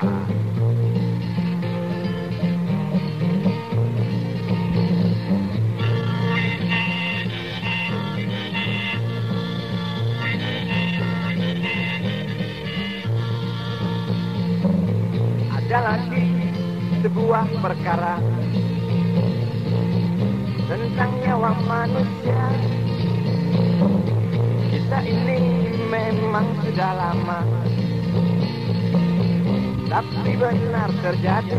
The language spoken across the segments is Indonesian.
Ada lagi sebuah perkara tentang nyawa manusia. Kita ini memang sudah lama, tapi benar terjadi.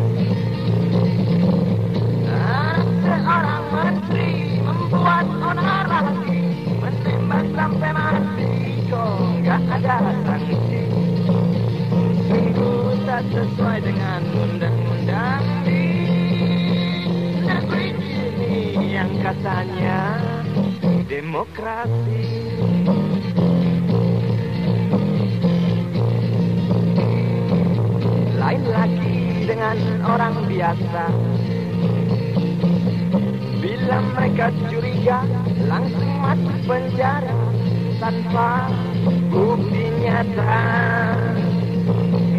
Seorang menteri membuat onar lagi, menembak sampai mati, kok nggak ada sanksi. Sungguh tak sesuai dengan undang-undang di negeri ini yang katanya demokrasi. Dengan orang biasa. Bila mereka curiga, langsung masuk penjara tanpa bukti nyata.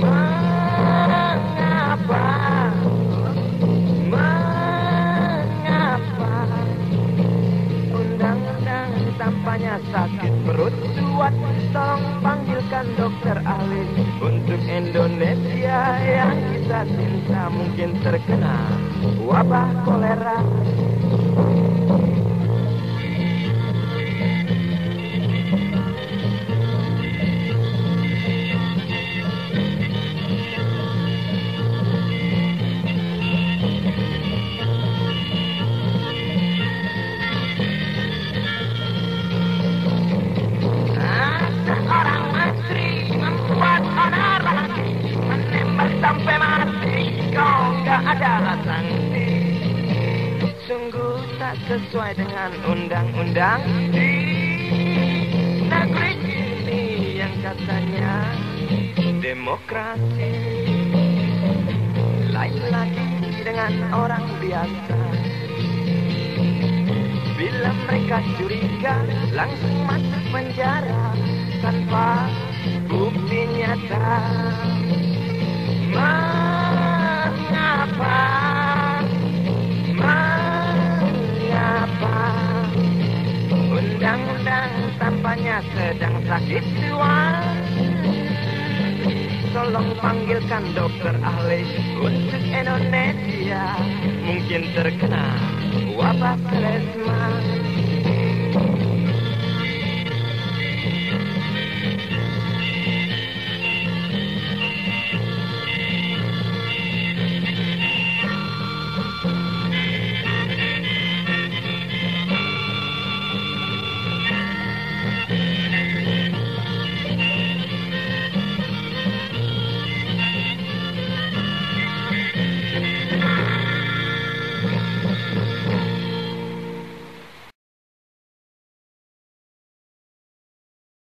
Mengapa? Mengapa? Undang-undang tampaknya sakit perut Tuan Tolong panggilkan dokter ahli Indonesia yang kita cinta Mungkin terkena wabah kolera Sesuai dengan undang-undang Di negeri ini yang katanya Demokrasi Lain lagi dengan orang biasa Bila mereka curiga langsung masuk penjara tanpa bukti nyata. Sedang sakit tuan. Tolong panggilkan dokter ahli untuk Indonesia Mungkin terkena wabah selesma